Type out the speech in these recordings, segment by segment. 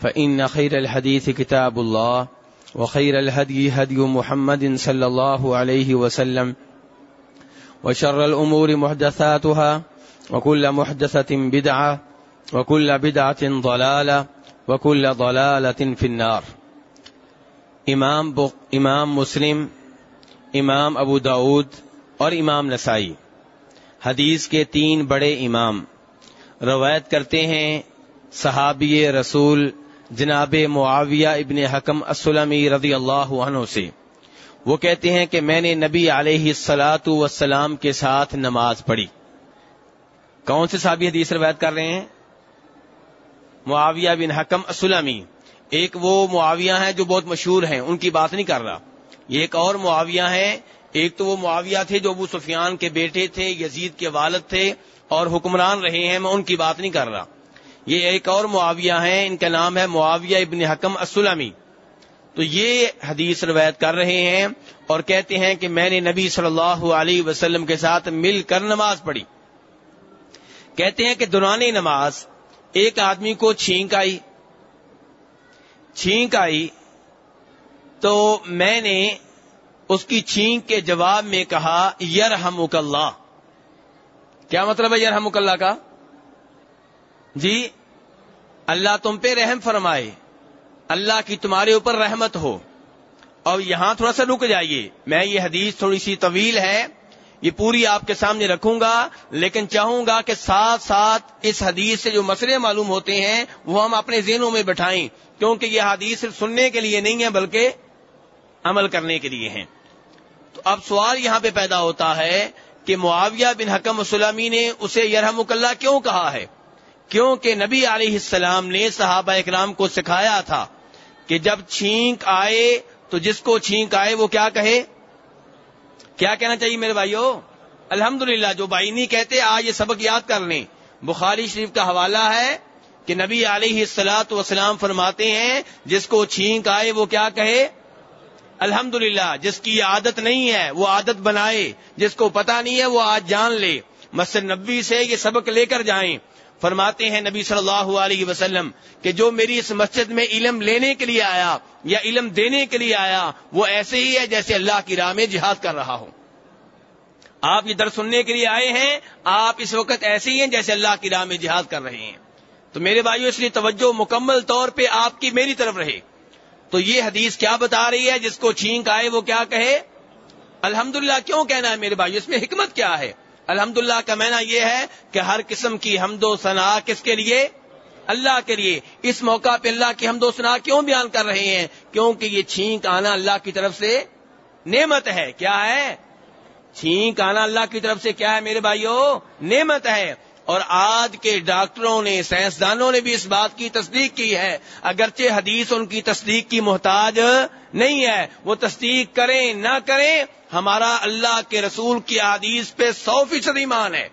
فإن خير الحديث كتاب الله وخير الهدي هدي محمد صلى الله عليه وسلم وشر الأمور محدثاتها وكل محدثة بدعة وكل بدعة ضلالة وكل ضلالة في النار. امام بق امام مسلم امام ابو داود اور امام نسائی. حدیث کے تین بڑے امام. روایت کرتے ہیں صحابی رسول جناب معاویہ ابن حکم اسلمی رضی اللہ عنہ سے۔ وہ کہتے ہیں کہ میں نے نبی علیہ السلاۃ وسلام کے ساتھ نماز پڑھی۔ کون سے صحابی حدیث روایت کر رہے ہیں؟ معاویہ بن حکم اسلمی ایک وہ معاویہ ہیں جو بہت مشہور ہیں، ان کی بات نہیں کر رہا۔ یہ ایک اور معاویہ ہیں۔ ایک تو وہ معاویہ تھے جو ابو سفیان کے بیٹے تھے، یزید کے والد تھے اور حکمران رہے ہیں، میں ان کی بات نہیں کر رہا۔ یہ ایک اور معاویہ ہیں، ان کا نام ہے معاویہ ابن حکم اسلمی تو یہ حدیث روایت کر رہے ہیں اور کہتے ہیں کہ میں نے نبی صلی اللہ علیہ وسلم کے ساتھ مل کر نماز پڑھی۔ کہتے ہیں کہ دوران نماز ایک آدمی کو چھینک آئی چھینک آئی تو میں نے اس کی چھینک کے جواب میں کہا یر اللہ۔ کیا مطلب ہے یر اللہ کا؟ جی اللہ تم پہ رحم فرمائے۔ اللہ کی تمہارے اوپر رحمت ہو۔ اور یہاں تھوڑا سا رک جائیے۔ میں یہ حدیث تھوڑی سی طویل ہے۔ یہ پوری آپ کے سامنے رکھوں گا۔ لیکن چاہوں گا کہ ساتھ ساتھ اس حدیث سے جو مسئلے معلوم ہوتے ہیں، وہ ہم اپنے ذہنوں میں بٹھائیں۔ کیونکہ یہ حدیث صرف سننے کے لیے نہیں ہے بلکہ عمل کرنے کے لیے ہیں۔ تو اب سوال یہاں پہ پیدا ہوتا ہے کہ معاویہ بن حکم وسلامی نے اسے یرحم اللہ کیوں کہا ہے؟ کیونکہ نبی علیہ السلام نے صحابہ اکرام کو سکھایا تھا کہ جب چھینک آئے تو جس کو چھینک آئے وہ کیا کہے؟ کیا کہنا چاہیے میرے بھائیو؟ الحمد جو بھائی نہیں کہتے، آج یہ سبق یاد کر لیں۔ بخاری شریف کا حوالہ ہے کہ نبی علیہ السلاۃ وسلام فرماتے ہیں، جس کو چھینک آئے وہ کیا کہے؟ الحمد جس کی عادت نہیں ہے، وہ عادت بنائے۔ جس کو پتا نہیں ہے، وہ آج جان لے۔ مسجد نبی سے یہ سبق لے کر جائیں۔ فرماتے ہیں نبی صلی اللہ علیہ وسلم کہ جو میری اس مسجد میں علم لینے کے لیے آیا یا علم دینے کے لیے آیا، وہ ایسے ہی ہے جیسے اللہ کی راہ میں جہاد کر رہا ہو آپ یہ در سننے کے لیے آئے ہیں، آپ اس وقت ایسے ہی ہیں جیسے اللہ کی راہ میں جہاد کر رہے ہیں۔ تو میرے بھائیو، اس لیے توجہ مکمل طور پہ آپ کی میری طرف رہے۔ تو یہ حدیث کیا بتا رہی ہے، جس کو چھینک آئے وہ کیا کہے؟ الحمدللہ، کیوں کہنا ہے میرے بھائی اس میں حکمت کیا ہے؟ الحمد کا مینا یہ ہے کہ ہر قسم کی حمد و ثنا کس کے لیے؟ اللہ کے لیے۔ اس موقع پہ اللہ کی حمد و ثنا کیوں بیان کر رہے ہیں؟ کیونکہ یہ چھینک آنا اللہ کی طرف سے نعمت ہے۔ کیا ہے؟ چھینک آنا اللہ کی طرف سے کیا ہے میرے بھائیو؟ نعمت ہے۔ اور آج کے ڈاکٹروں نے، سائنسدانوں نے بھی اس بات کی تصدیق کی ہے۔ اگرچہ حدیث ان کی تصدیق کی محتاج نہیں ہے، وہ تصدیق کریں نہ کریں، ہمارا اللہ کے رسول کی حدیث پہ سو فیصد ایمان ہے۔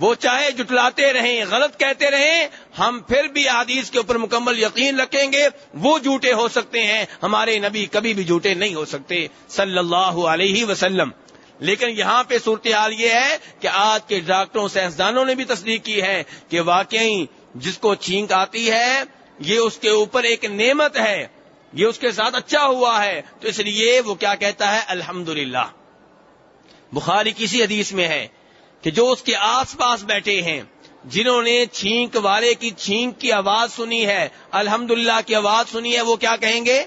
وہ چاہے جٹلاتے رہیں، غلط کہتے رہیں، ہم پھر بھی حدیث کے اوپر مکمل یقین رکھیں گے، وہ جھوٹے ہو سکتے ہیں۔ ہمارے نبی کبھی بھی جھوٹے نہیں ہو سکتے۔ صلی اللہ علیہ وسلم۔ لیکن یہاں پہ صورتحال یہ ہے کہ آج کے ڈاکٹروں سائنسدانوں نے بھی تصدیق کی ہے کہ واقعی جس کو چھینک آتی ہے، یہ اس کے اوپر ایک نعمت ہے، یہ اس کے ساتھ اچھا ہوا ہے۔ تو اس لیے وہ کیا کہتا ہے؟ الحمد بخاری کسی حدیث میں ہے کہ جو اس کے آس پاس بیٹھے ہیں، جنہوں نے چھینک والے کی چھینک کی آواز سنی ہے الحمد کی آواز سنی ہے، وہ کیا کہیں گے؟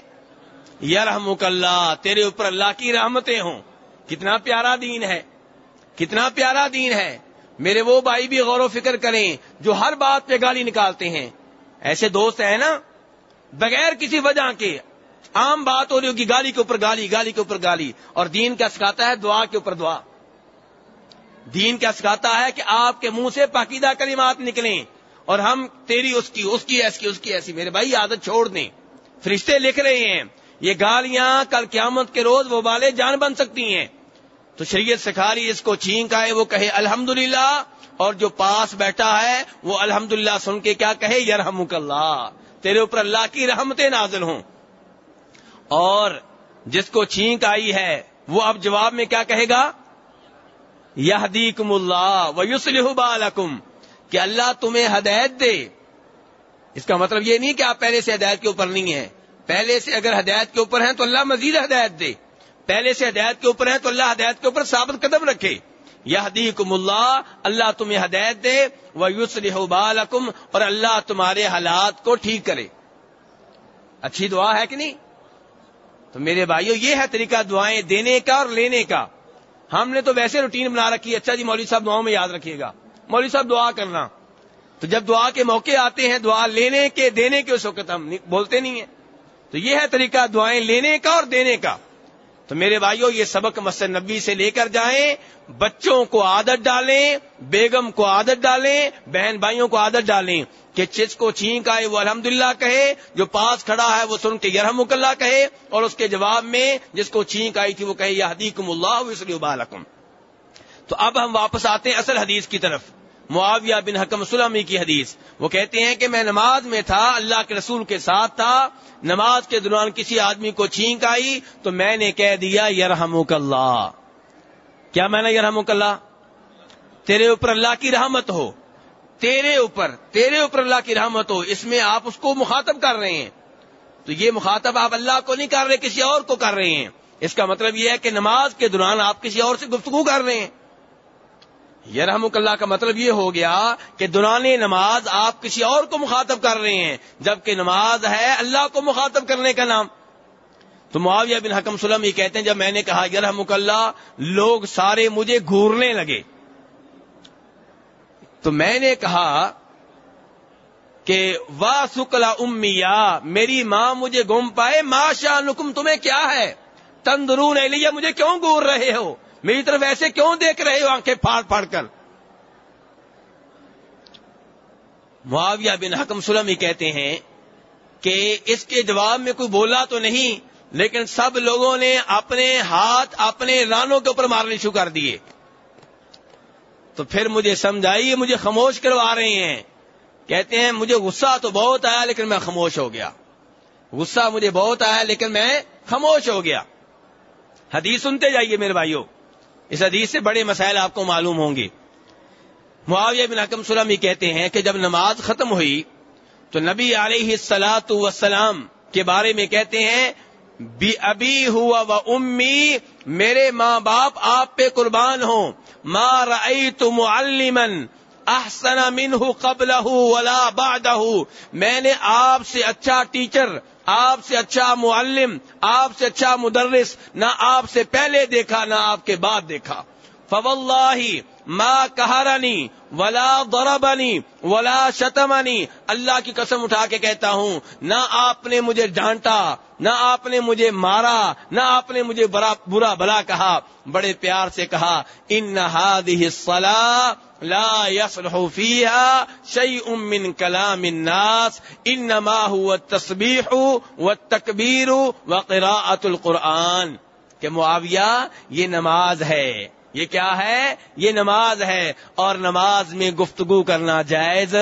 یرحمک اللہ، تیرے اوپر اللہ کی رحمتیں ہوں۔ کتنا پیارا دین ہے، کتنا پیارا دین ہے۔ میرے وہ بھائی بھی غور و فکر کریں جو ہر بات پہ گالی نکالتے ہیں۔ ایسے دوست ہیں نا، بغیر کسی وجہ کے عام بات ہو رہی ہوگی، گالی کے اوپر گالی گالی کے اوپر گالی۔ اور دین کیا سکھاتا ہے؟ دعا کے اوپر دعا۔ دین کیا سکھاتا ہے کہ آپ کے منہ سے پاکیدہ کلمات نکلیں اور ہم تیری اس کی اس کی ایسی اس کی، ایسی۔ میرے بھائی، عادت چھوڑ دیں۔ فرشتے لکھ رہے ہیں، یہ گالیاں کل قیامت کے روز وہ بالے جان بن سکتی ہیں۔ تو شریعت سکھاری اس کو چھینک آئے وہ کہے الحمد اور جو پاس بیٹھا ہے، وہ الحمد سن کے کیا کہے؟ یرحمک اللہ۔ تیرے اوپر اللہ کی رحمتیں نازل ہوں۔ اور جس کو چھینک آئی ہے، وہ اب جواب میں کیا کہے گا؟ یہدیکم اللہ و بالکم۔ کہ اللہ تمہیں ہدایت دے۔ اس کا مطلب یہ نہیں کہ آپ پہلے سے ہدایت کے اوپر نہیں ہیں۔ پہلے سے اگر ہدایت کے اوپر ہیں تو اللہ مزید ہدایت دے۔ پہلے سے ہدایت کے اوپر ہیں تو اللہ ہدایت کے اوپر ثابت قدم رکھے۔ یہدیکم اللہ اللہ تمہیں ہدایت دے وہ یوس بالکم، اور اللہ تمہارے حالات کو ٹھیک کرے۔ اچھی دعا ہے کہ نہیں؟ تو میرے بھائیو، یہ ہے طریقہ دعائیں دینے کا اور لینے کا۔ ہم نے تو ویسے روٹین بنا رکھی اچھا جی مولوی صاحب دعاؤں میں یاد رکھیے گا۔ مولوی صاحب دعا کرنا۔ تو جب دعا کے موقع آتے ہیں، دعا لینے کے، دینے کے اس وقت ہم بولتے نہیں ہیں۔ تو یہ ہے طریقہ دعائیں لینے کا اور دینے کا۔ تو میرے بھائیوں یہ سبق مسجد نبی سے لے کر جائیں، بچوں کو عادت ڈالیں، بیگم کو عادت ڈالیں، بہن بھائیوں کو عادت ڈالیں، کہ چچ کو چھینک آئے، وہ الحمد کہے، جو پاس کھڑا ہے وہ سن کے یرحم اللہ کہے، اور اس کے جواب میں جس کو چھینک آئی تھی وہ کہے یہ حدیقم اللہ اس لیے تو اب ہم واپس آتے ہیں اصل حدیث کی طرف۔ معاویہ بن حکم سلمی کی حدیث۔ وہ کہتے ہیں کہ میں نماز میں تھا، اللہ کے رسول کے ساتھ تھا، نماز کے دوران کسی آدمی کو چھینک آئی تو میں نے کہہ دیا، یرحمک اللہ۔ کیا میں نے یرحمک اللہ؟ تیرے اوپر اللہ کی رحمت ہو۔ تیرے اوپر تیرے اوپر اللہ کی رحمت ہو، اس میں آپ اس کو مخاطب کر رہے ہیں۔ تو یہ مخاطب آپ اللہ کو نہیں کر رہے، کسی اور کو کر رہے ہیں۔ اس کا مطلب یہ ہے کہ نماز کے دوران آپ کسی اور سے گفتگو کر رہے ہیں۔ یہ رحمک اللہ کا مطلب یہ ہو گیا کہ دوران نماز آپ کسی اور کو مخاطب کر رہے ہیں، جبکہ نماز ہے اللہ کو مخاطب کرنے کا نام۔ تو معاویہ بن حکم سلم یہ کہتے ہیں، جب میں نے کہا یہ رحمک اللہ، لوگ سارے مجھے گھورنے لگے۔ تو میں نے کہا کہ وا سکلا امیا میری ماں مجھے گم پائے ماں شاہ نکم تمہیں کیا ہے؟ تندرون لیا مجھے کیوں گور رہے ہو؟ میری طرف ایسے کیوں دیکھ رہے ہو آنکھیں پھاڑ پھاڑ کر؟ معاویہ بن حکم سلم ہی کہتے ہیں کہ اس کے جواب میں کوئی بولا تو نہیں، لیکن سب لوگوں نے اپنے ہاتھ اپنے رانوں کے اوپر مارنے شروع کر دیے۔ تو پھر مجھے سمجھائی مجھے خاموش کروا رہے ہیں۔ کہتے ہیں، مجھے غصہ تو بہت آیا، لیکن میں خاموش ہو گیا۔ غصہ مجھے بہت آیا، لیکن میں خاموش ہو گیا۔ حدیث سنتے جائیے میرے بھائیوں۔ اس حدیث سے بڑے مسائل آپ کو معلوم ہوں گے۔ معاویہ بن حکم سلم یہ کہتے ہیں کہ جب نماز ختم ہوئی تو نبی علیہ السلاۃ وسلام کے بارے میں کہتے ہیں، بی ابھی ہوا و امی، میرے ماں باپ آپ پہ قربان ہوں۔ ماں رأیت معلمن احسن منہ قبلہ ولا بعدہ۔ میں نے آپ سے اچھا ٹیچر آپ سے اچھا معلم، آپ سے اچھا مدرس، نہ آپ سے پہلے دیکھا، نہ آپ کے بعد دیکھا۔ فواللہ ما کہارانی ولا ضربنی ولا شتمنی۔ اللہ کی قسم اٹھا کے کہتا ہوں، نہ آپ نے مجھے ڈانٹا، نہ آپ نے مجھے مارا، نہ آپ نے مجھے برا بلا کہا، بڑے پیار سے کہا، ان لا يصلح فيها شيء من كلام الناس انما هو التسبيح والتكبير وقراءة القرآن. کہ معاویہ، یہ نماز ہے۔ یہ کیا ہے؟ یہ نماز ہے۔ اور نماز میں گفتگو کرنا جائز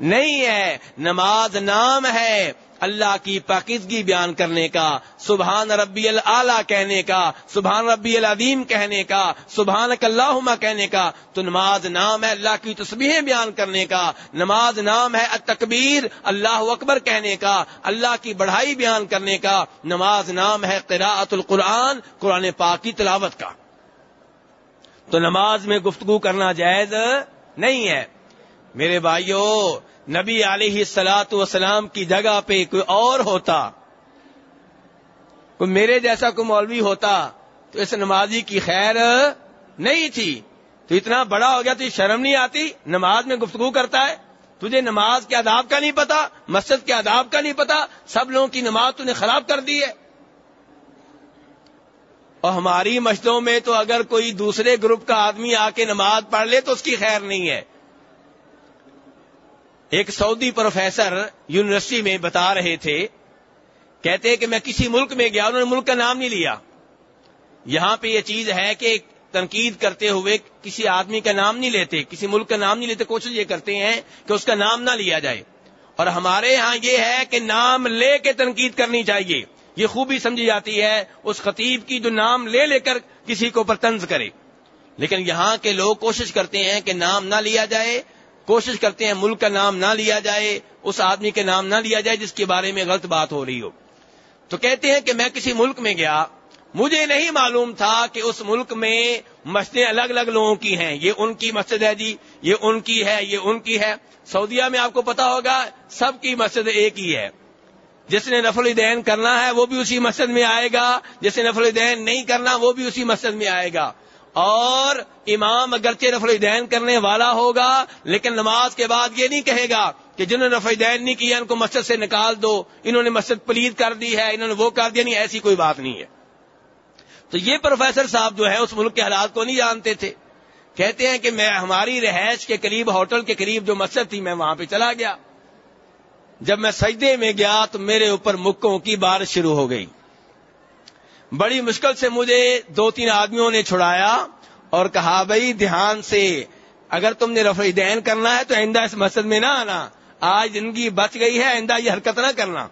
نہیں ہے۔ نماز نام ہے۔ اللہ کی پاکیزگی بیان کرنے کا، سبحان ربی اللہ کہنے کا، سبحان ربی العظیم کہنے کا سبحان اللہ کہنے کا۔ تو نماز نام ہے اللہ کی تصویریں بیان کرنے کا، نماز نام ہے التکبیر، اللہ اکبر کہنے کا، اللہ کی بڑھائی بیان کرنے کا۔ نماز نام ہے قراءت القرآن، قرآن پاک کی تلاوت کا۔ تو نماز میں گفتگو کرنا جائز نہیں ہے۔ میرے بھائیوں نبی علیہ سلاۃ وسلام کی جگہ پہ کوئی اور ہوتا، کوئی میرے جیسا کوئی مولوی ہوتا، تو اس نمازی کی خیر نہیں تھی۔ تو اتنا بڑا ہو گیا تو شرم نہیں آتی، نماز میں گفتگو کرتا ہے، تجھے نماز کے آداب کا نہیں پتا، مسجد کے آداب کا نہیں پتا، سب لوگوں کی نماز تو نے خراب کر دی ہے۔ اور ہماری مسجدوں میں تو اگر کوئی دوسرے گروپ کا آدمی آ کے نماز پڑھ لے تو اس کی خیر نہیں ہے۔ ایک سعودی پروفیسر یونیورسٹی میں بتا رہے تھے، کہتے کہ میں کسی ملک میں گیا، انہوں نے ملک کا نام نہیں لیا۔ یہاں پہ یہ چیز ہے کہ تنقید کرتے ہوئے کسی آدمی کا نام نہیں لیتے، کسی ملک کا نام نہیں لیتے، کوشش یہ کرتے ہیں کہ اس کا نام نہ لیا جائے۔ اور ہمارے ہاں یہ ہے کہ نام لے کے تنقید کرنی چاہیے۔ یہ خوبی سمجھی جاتی ہے، اس خطیب کی جو نام لے لے کر کسی کو پرتنز کرے۔ لیکن یہاں کے لوگ کوشش کرتے ہیں کہ نام نہ لیا جائے کوشش کرتے ہیں ملک کا نام نہ لیا جائے، اس آدمی کے نام نہ لیا جائے جس کے بارے میں غلط بات ہو رہی ہو۔ تو کہتے ہیں کہ میں کسی ملک میں گیا، مجھے نہیں معلوم تھا کہ اس ملک میں مسجدیں الگ الگ لوگوں کی ہیں۔ یہ ان کی مسجد ہے جی یہ ان کی ہے، یہ ان کی ہے۔ سعودیہ میں آپ کو پتا ہوگا، سب کی مسجد ایک ہی ہے۔ جس نے نفل الدین کرنا ہے، وہ بھی اسی مسجد میں آئے گا۔ جس نے نفل الدین نہیں کرنا، وہ بھی اسی مسجد میں آئے گا۔ اور امام اگرچہ نفل الدین کرنے والا ہوگا، لیکن نماز کے بعد یہ نہیں کہے گا کہ جنہوں نے نفل الدین نہیں کیا، ان کو مسجد سے نکال دو، انہوں نے مسجد پلید کر دی ہے، انہوں نے وہ کر دیا، نہیں، ایسی کوئی بات نہیں ہے۔ تو یہ پروفیسر صاحب جو ہے، اس ملک کے حالات کو نہیں جانتے تھے۔ کہتے ہیں کہ میں، ہماری رہائش کے قریب، ہوٹل کے قریب جو مسجد تھی، میں وہاں پہ چلا گیا۔ جب میں سجدے میں گیا تو میرے اوپر مکوں کی بارش شروع ہو گئی۔ بڑی مشکل سے مجھے دو تین آدمیوں نے چھڑایا اور کہا بھائی دھیان سے، اگر تم نے رفع دین کرنا ہے تو آئندہ اس مسجد میں نہ آنا۔ آج زندگی بچ گئی ہے، آئندہ یہ حرکت نہ کرنا۔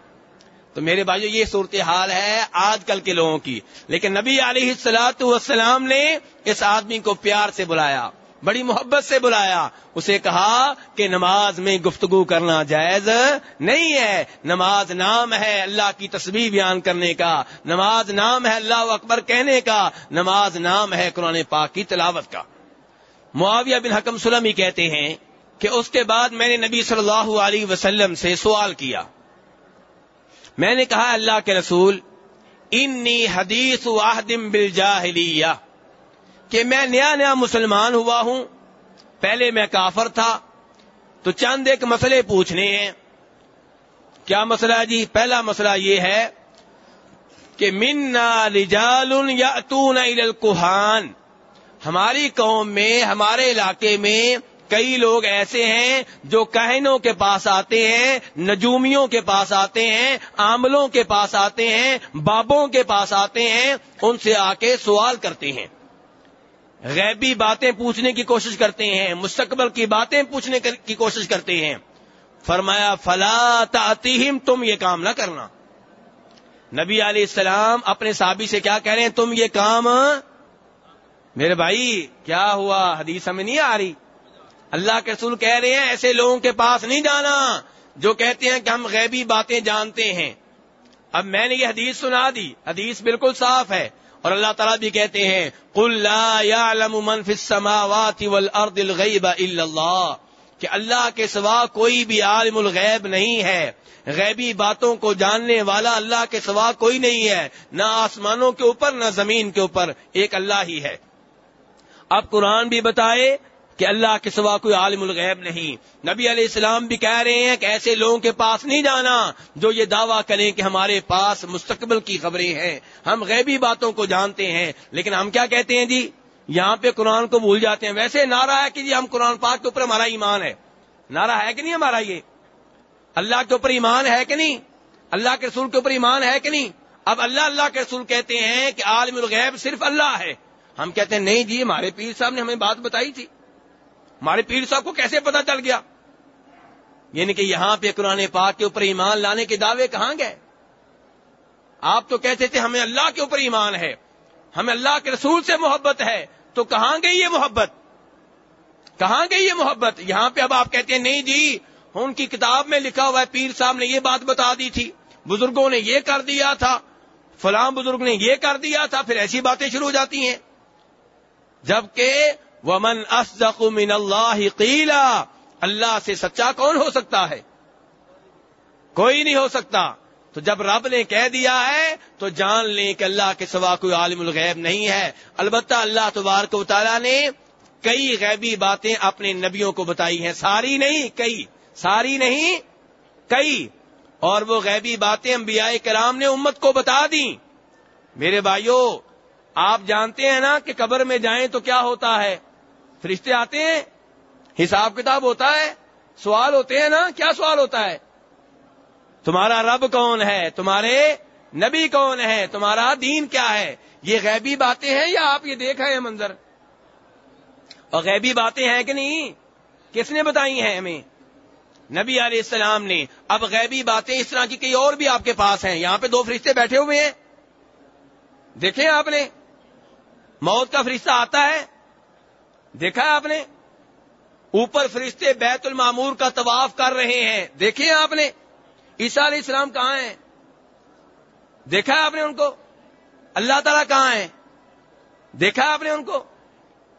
تو میرے بھائیو، یہ صورتحال ہے آج کل کے لوگوں کی۔ لیکن نبی علیہ السلاۃ والسلام نے اس آدمی کو پیار سے بلایا۔ بڑی محبت سے بلایا۔ اسے کہا کہ نماز میں گفتگو کرنا جائز نہیں ہے۔ نماز نام ہے اللہ کی تصویر بیان کرنے کا۔ نماز نام ہے اللہ اکبر کہنے کا۔ نماز نام ہے قرآن پاک کی تلاوت کا۔ معاویہ بن حکم سلم کہتے ہیں کہ اس کے بعد میں نے نبی صلی اللہ علیہ وسلم سے سوال کیا۔ میں نے کہا، اللہ کے رسول، انی حدیث واہدم بل کہ میں نیا نیا مسلمان ہوا ہوں، پہلے میں کافر تھا، تو چند ایک مسئلے پوچھنے ہیں۔ کیا مسئلہ جی؟ پہلا مسئلہ یہ ہے کہ منا رجال یا الکوہان ہماری قوم میں، ہمارے علاقے میں کئی لوگ ایسے ہیں جو کہنوں کے پاس آتے ہیں، نجومیوں کے پاس آتے ہیں، آملوں کے پاس آتے ہیں، بابوں کے پاس آتے ہیں، ان سے آ کے سوال کرتے ہیں۔ غیبی باتیں پوچھنے کی کوشش کرتے ہیں، مستقبل کی باتیں پوچھنے کی کوشش کرتے ہیں۔ فرمایا، فلا تعتیم تم یہ کام نہ کرنا۔ نبی علیہ السلام اپنے صحابی سے کیا کہہ رہے ہیں؟ تم یہ کام میرے بھائی، کیا ہوا؟ حدیث ہمیں نہیں آ رہی۔ اللہ کے رسول کہہ رہے ہیں، ایسے لوگوں کے پاس نہیں جانا جو کہتے ہیں کہ ہم غیبی باتیں جانتے ہیں۔ اب میں نے یہ حدیث سنا دی۔ حدیث بالکل صاف ہے۔ اور اللہ تعالیٰ بھی کہتے ہیں اللہ کہ اللہ کے سوا کوئی بھی عالم الغیب نہیں ہے۔ غیبی باتوں کو جاننے والا اللہ کے سوا کوئی نہیں ہے۔ نہ آسمانوں کے اوپر، نہ زمین کے اوپر۔ ایک اللہ ہی ہے۔ اب قرآن بھی بتائے کہ اللہ کے سوا کوئی عالم الغیب نہیں۔ نبی علیہ السلام بھی کہہ رہے ہیں کہ ایسے لوگوں کے پاس نہیں جانا جو یہ دعویٰ کریں کہ ہمارے پاس مستقبل کی خبریں ہیں۔ ہم غیبی باتوں کو جانتے ہیں، لیکن ہم کیا کہتے ہیں جی؟ یہاں پہ قرآن کو بھول جاتے ہیں۔ ویسے نعرہ ہے کہ جی ہم قرآن پاک کے اوپر ہمارا ایمان ہے۔ نعرہ ہے کہ نہیں ہمارا یہ؟ اللہ کے اوپر ایمان ہے کہ نہیں؟ اللہ کے رسول کے اوپر ایمان ہے کہ نہیں؟ اب اللہ اللہ کے رسول کہتے ہیں کہ عالم الغیب صرف اللہ ہے۔ ہم کہتے ہیں نہیں جی ہمارے پیر صاحب نے ہمیں بات بتائی تھی۔ ہمارے پیر صاحب کو کیسے پتا چل گیا؟ یعنی کہ یہاں پہ قرآن پاک کے اوپر ایمان لانے کے دعوے کہاں گئے؟ آپ تو کہتے تھے ہمیں اللہ کے اوپر ایمان ہے، ہمیں اللہ کے رسول سے محبت ہے، تو کہاں گئی یہ محبت؟ کہاں گئی یہ محبت؟ یہاں پہ اب آپ کہتے ہیں، نہیں جی ان کی کتاب میں لکھا ہوا ہے، پیر صاحب نے یہ بات بتا دی تھی، بزرگوں نے یہ کر دیا تھا، فلاں بزرگ نے یہ کر دیا تھا، پھر ایسی باتیں شروع ہو جاتی ہیں۔ جبکہ ومن اصدق من اللہ قیلا اللہ سے سچا کون ہو سکتا ہے؟ کوئی نہیں ہو سکتا۔ تو جب رب نے کہہ دیا ہے، تو جان لیں کہ اللہ کے سوا کوئی عالم الغیب نہیں ہے۔ البتہ اللہ تبارک و تعالیٰ نے کئی غیبی باتیں اپنے نبیوں کو بتائی ہیں۔ ساری نہیں، کئی۔ ساری نہیں، کئی۔ اور وہ غیبی باتیں انبیاء کرام نے امت کو بتا دی میرے بھائیوں آپ جانتے ہیں نا کہ قبر میں جائیں تو کیا ہوتا ہے؟ فرشتے آتے ہیں، حساب کتاب ہوتا ہے، سوال ہوتے ہیں نا، کیا سوال ہوتا ہے؟ تمہارا رب کون ہے؟ تمہارے نبی کون ہے؟ تمہارا دین کیا ہے؟ یہ غیبی باتیں ہیں یا آپ یہ دیکھ رہے ہیں منظر؟ اور غیبی باتیں ہیں کہ نہیں؟ کس نے بتائی ہیں ہمیں؟ نبی علیہ السلام نے۔ اب غیبی باتیں اس طرح کی کئی اور بھی آپ کے پاس ہیں۔ یہاں پہ دو فرشتے بیٹھے ہوئے ہیں۔ دیکھیں آپ نے، موت کا فرشتہ آتا ہے دیکھا آپ نے؟ اوپر فرشتے بیت المامور کا طواف کر رہے ہیں۔ دیکھیں آپ نے؟ عیسیٰ علیہ السلام کہاں ہیں؟ دیکھا ہے آپ نے ان کو؟ اللہ تعالیٰ کہاں ہے دیکھا آپ نے ان کو؟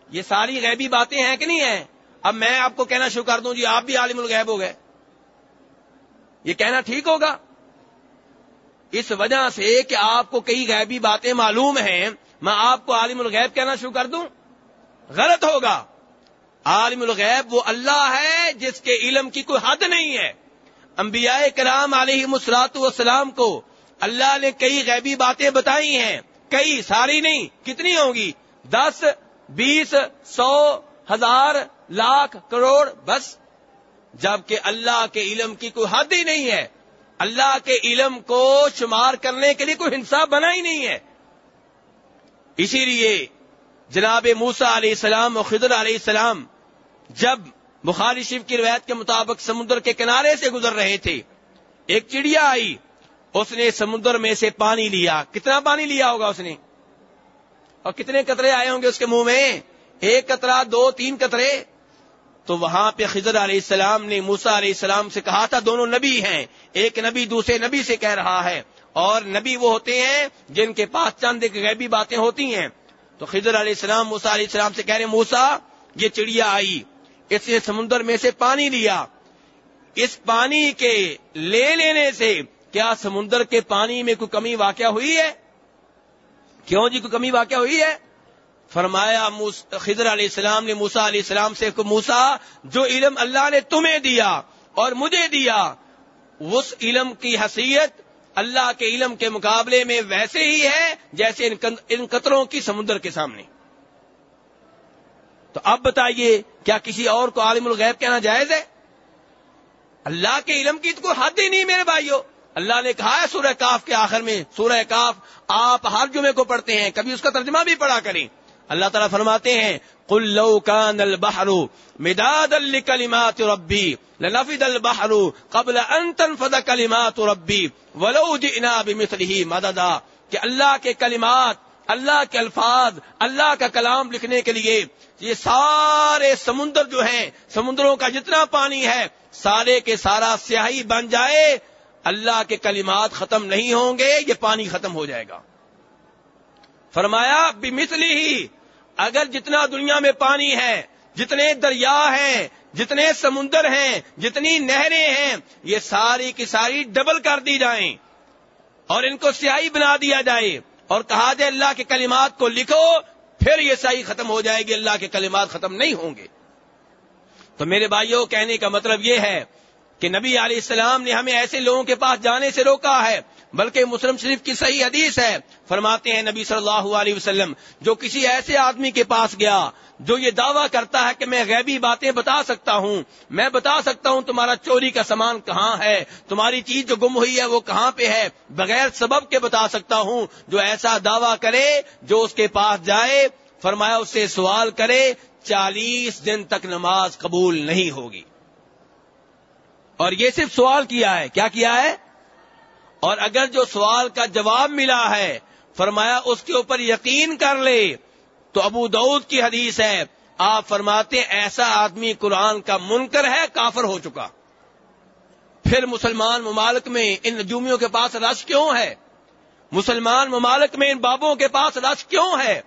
یہ ساری غیبی باتیں ہیں کہ نہیں ہیں؟ اب میں آپ کو کہنا شروع کر دوں جی آپ بھی عالم الغیب ہو گئے۔ یہ کہنا ٹھیک ہوگا؟ اس وجہ سے کہ آپ کو کئی غیبی باتیں معلوم ہیں، میں آپ کو عالم الغیب کہنا شروع کر دوں۔ غلط ہوگا۔ عالم الغیب وہ اللہ ہے جس کے علم کی کوئی حد نہیں ہے۔ انبیاء کرام علیہ مسلاط والسلام کو اللہ نے کئی غیبی باتیں بتائی ہیں۔ کئی، ساری نہیں، کتنی ہوں گی؟ دس، بیس، سو، ہزار، لاکھ، کروڑ، بس۔ جبکہ اللہ کے علم کی کوئی حد ہی نہیں ہے۔ اللہ کے علم کو شمار کرنے کے لیے کوئی انصاف بنا ہی نہیں ہے۔ اسی لیے جناب موسا علیہ السلام اور خضر علیہ السلام جب بخاری شریف کی روایت کے مطابق سمندر کے کنارے سے گزر رہے تھے، ایک چڑیا آئی، اس نے سمندر میں سے پانی لیا۔ کتنا پانی لیا ہوگا اس نے؟ اور کتنے قطرے آئے ہوں گے اس کے منہ میں؟ ایک قطرہ، دو، تین قطرے۔ تو وہاں پہ خضر علیہ السلام نے موسا علیہ السلام سے کہا تھا دونوں نبی ہیں، ایک نبی دوسرے نبی سے کہہ رہا ہے۔ اور نبی وہ ہوتے ہیں جن کے پاس چند ایک غیبی باتیں ہوتی ہیں۔ تو خضر علیہ السلام موسا علیہ السلام سے کہہ رہے موسا یہ چڑیا آئی، اس نے سمندر میں سے پانی لیا۔ اس پانی کے لے لینے سے کیا سمندر کے پانی میں کوئی کمی واقع ہوئی ہے؟ کیوں جی کوئی کمی واقع ہوئی ہے؟ فرمایا خضر علیہ السلام نے موسا علیہ السلام سے موسا جو علم اللہ نے تمہیں دیا اور مجھے دیا، اس علم کی حیثیت اللہ کے علم کے مقابلے میں ویسے ہی ہے جیسے ان قطروں کی سمندر کے سامنے۔ تو اب بتائیے، کیا کسی اور کو عالم الغیب کہنا جائز ہے؟ اللہ کے علم کی تو کوئی حد ہی نہیں میرے بھائیوں اللہ نے کہا ہے سورہ کاف کے آخر میں، سورہ کاف آپ ہر جمعے کو پڑھتے ہیں، کبھی اس کا ترجمہ بھی پڑھا کریں۔ اللہ تعالیٰ فرماتے ہیں کل لو کان البحر مداد الکلمات ربی لنفد البحر قبل ان تنفد کلمات ربی ولو جئنا بمثله مددا کہ اللہ کے کلمات، اللہ کے الفاظ، اللہ کا کلام لکھنے کے لیے یہ سارے سمندر جو ہیں، سمندروں کا جتنا پانی ہے، سارے کے سارا سیاہی بن جائے، اللہ کے کلمات ختم نہیں ہوں گے، یہ پانی ختم ہو جائے گا۔ فرمایا بمثلی ہی اگر جتنا دنیا میں پانی ہے، جتنے دریا ہیں، جتنے سمندر ہیں، جتنی نہریں ہیں، یہ ساری کی ساری ڈبل کر دی جائیں اور ان کو سیاہی بنا دیا جائے اور کہا جائے اللہ کے کلمات کو لکھو، پھر یہ سیاہی ختم ہو جائے گی، اللہ کے کلمات ختم نہیں ہوں گے۔ تو میرے بھائیوں، کہنے کا مطلب یہ ہے کہ نبی علیہ السلام نے ہمیں ایسے لوگوں کے پاس جانے سے روکا ہے بلکہ مسلم شریف کی صحیح حدیث ہے۔ فرماتے ہیں نبی صلی اللہ علیہ وسلم، جو کسی ایسے آدمی کے پاس گیا جو یہ دعویٰ کرتا ہے کہ میں غیبی باتیں بتا سکتا ہوں، میں بتا سکتا ہوں تمہارا چوری کا سامان کہاں ہے، تمہاری چیز جو گم ہوئی ہے وہ کہاں پہ ہے، بغیر سبب کے بتا سکتا ہوں جو ایسا دعویٰ کرے جو اس کے پاس جائے۔ فرمایا اس سے سوال کرے، چالیس دن تک نماز قبول نہیں ہوگی۔ اور یہ صرف سوال کیا ہے، کیا کیا ہے؟ اور اگر جو سوال کا جواب ملا ہے، فرمایا اس کے اوپر یقین کر لے، تو ابو دعود کی حدیث ہے، آپ فرماتے ایسا آدمی قرآن کا منکر ہے، کافر ہو چکا۔ پھر مسلمان ممالک میں ان نجومیوں کے پاس رش کیوں ہے؟ مسلمان ممالک میں ان بابوں کے پاس رش کیوں ہے؟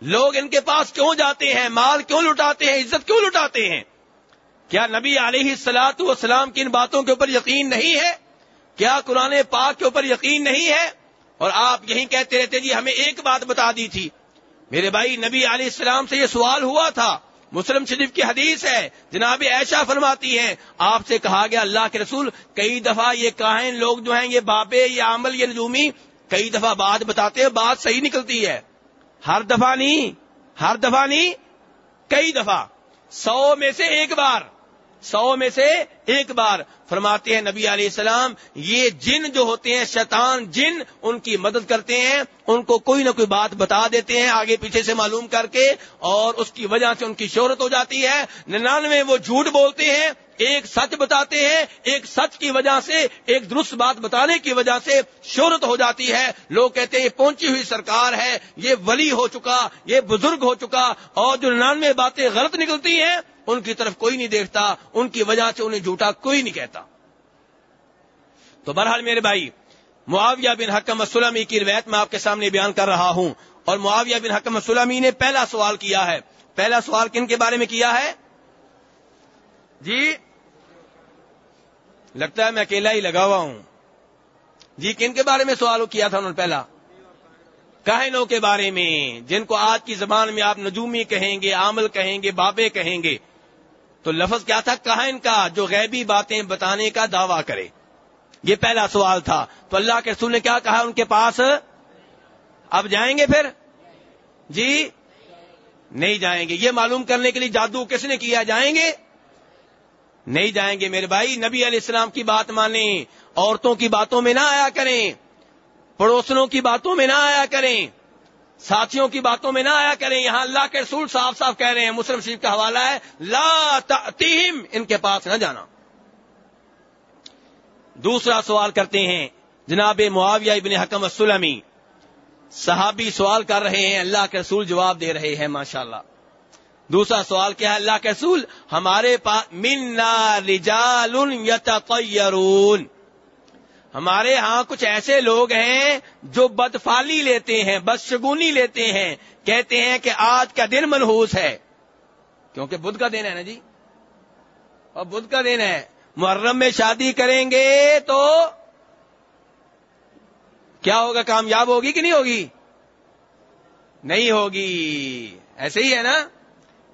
لوگ ان کے پاس کیوں جاتے ہیں؟ مال کیوں لٹاتے ہیں؟ عزت کیوں لٹاتے ہیں؟ کیا نبی علیہ السلاط والسلام کی ان باتوں کے اوپر یقین نہیں ہے؟ کیا قرآن پاک کے اوپر یقین نہیں ہے؟ اور آپ یہی کہتے رہتے جی ہمیں ایک بات بتا دی تھی۔ میرے بھائی، نبی علیہ السلام سے یہ سوال ہوا تھا۔ مسلم شریف کی حدیث ہے، جناب ایشا فرماتی ہیں۔ آپ سے کہا گیا، اللہ کے رسول، کئی دفعہ یہ کہیں لوگ جو ہیں، یہ بابے، یہ عمل یہ نجومی کئی دفعہ بات بتاتے ہیں، بات صحیح نکلتی ہے۔ ہر دفعہ نہیں، ہر دفعہ نہیں، کئی دفعہ۔ سو میں سے ایک بار۔ سو میں سے ایک بار فرماتے ہیں نبی علیہ السلام، یہ جن جو ہوتے ہیں، شیطان جن، ان کی مدد کرتے ہیں، ان کو کوئی نہ کوئی بات بتا دیتے ہیں آگے پیچھے سے معلوم کر کے اور اس کی وجہ سے ان کی شہرت ہو جاتی ہے۔ ننانوے وہ جھوٹ بولتے ہیں، ایک سچ بتاتے ہیں، ایک سچ کی وجہ سے، ایک درست بات بتانے کی وجہ سے شہرت ہو جاتی ہے۔ لوگ کہتے ہیں یہ پہنچی ہوئی سرکار ہے، یہ ولی ہو چکا، یہ بزرگ ہو چکا اور جو ننانوے باتیں غلط نکلتی ہیں ان کی طرف کوئی نہیں دیکھتا، ان کی وجہ سے انہیں جھوٹا کوئی نہیں کہتا۔ تو بہرحال میرے بھائی، معاویہ بن حکم سلمی کی روایت میں آپ کے سامنے بیان کر رہا ہوں۔ اور معاویہ بن حکم سلمی نے پہلا سوال کیا ہے۔ پہلا سوال کن کے بارے میں کیا ہے؟ جی لگتا ہے میں اکیلا ہی لگا ہوا ہوں۔ جی کن کے بارے میں سوال کیا تھا انہوں نے پہلا؟ کہنوں کے بارے میں، جن کو آج کی زبان میں آپ نجومی کہیں گے، عامل کہیں گے، بابے کہیں گے۔ تو لفظ کیا تھا؟ کہن کا، جو غیبی باتیں بتانے کا دعویٰ کرے۔ یہ پہلا سوال تھا۔ تو اللہ کے رسول نے کیا کہا ان کے پاس؟ اب جائیں گے پھر؟ جی؟ نہیں جائیں گے۔ یہ معلوم کرنے کے لیے جادو کس نے کیا؟ جائیں گے؟ نہیں جائیں گے۔ میرے بھائی، نبی علیہ السلام کی بات مانیں۔ عورتوں کی باتوں میں نہ آیا کریں۔ پڑوسنوں کی باتوں میں نہ آیا کریں۔ ساتھیوں کی باتوں میں نہ آیا کریں، یہاں اللہ کے رسول صاف صاف کہہ رہے ہیں، مسلم شریف کا حوالہ ہے، لا تیم ان کے پاس نہ جانا۔ دوسرا سوال کرتے ہیں، جناب معاویہ ابن حکم السلمی، صحابی سوال کر رہے ہیں، اللہ کے رسول جواب دے رہے ہیں، ماشاءاللہ۔ اللہ دوسرا سوال کیا ہے، اللہ کے رسول، ہمارے پاس منا رجال یتطیرون۔ ہمارے ہاں کچھ ایسے لوگ ہیں جو بدفالی لیتے ہیں، بدشگونی لیتے ہیں، کہتے ہیں کہ آج کا دن منحوس ہے۔ کیونکہ بدھ کا دن ہے نا جی؟ اور بدھ کا دن ہے۔ محرم میں شادی کریں گے تو کیا ہوگا؟ کامیاب ہوگی کہ نہیں ہوگی؟ نہیں ہوگی۔ ایسے ہی ہے نا؟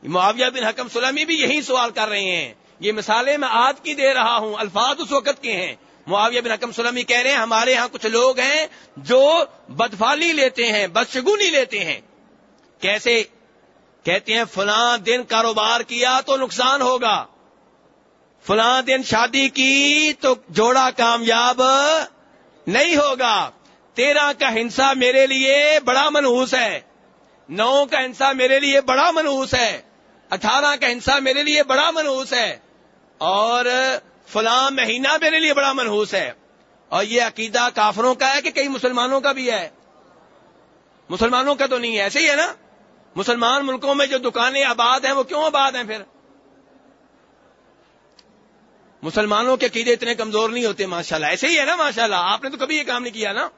معاویہ بن حکم سلمی بھی یہی سوال کر رہے ہیں۔ یہ مثالیں میں آج کی دے رہا ہوں، الفاظ اس وقت کے ہیں۔ معاویہ بن حکم سلمی کہہ رہے ہیں، ہمارے ہاں کچھ لوگ ہیں جو بدفالی لیتے ہیں، بدشگونی لیتے ہیں۔ کیسے؟ کہتے ہیں، فلاں دن کاروبار کیا تو نقصان ہوگا۔ فلاں دن شادی کی تو جوڑا کامیاب نہیں ہوگا۔ تیرہ کا ہنسا میرے لیے بڑا منحوس ہے۔ نو کا ہنسا میرے لیے بڑا منحوس ہے۔ اٹھارہ کا ہنسا میرے لیے بڑا منحوس ہے۔ اور فلاں مہینہ میرے لیے بڑا منحوس ہے۔ اور یہ عقیدہ کافروں کا ہے کہ کئی مسلمانوں کا بھی ہے۔ مسلمانوں کا تو نہیں ہے، ایسے ہی ہے نا؟ مسلمان ملکوں میں جو دکانیں آباد ہیں، وہ کیوں آباد ہیں پھر؟ مسلمانوں کے عقیدے اتنے کمزور نہیں ہوتے، ماشاءاللہ، ایسے ہی ہے نا، ماشاءاللہ، آپ نے تو کبھی یہ کام نہیں کیا نا؟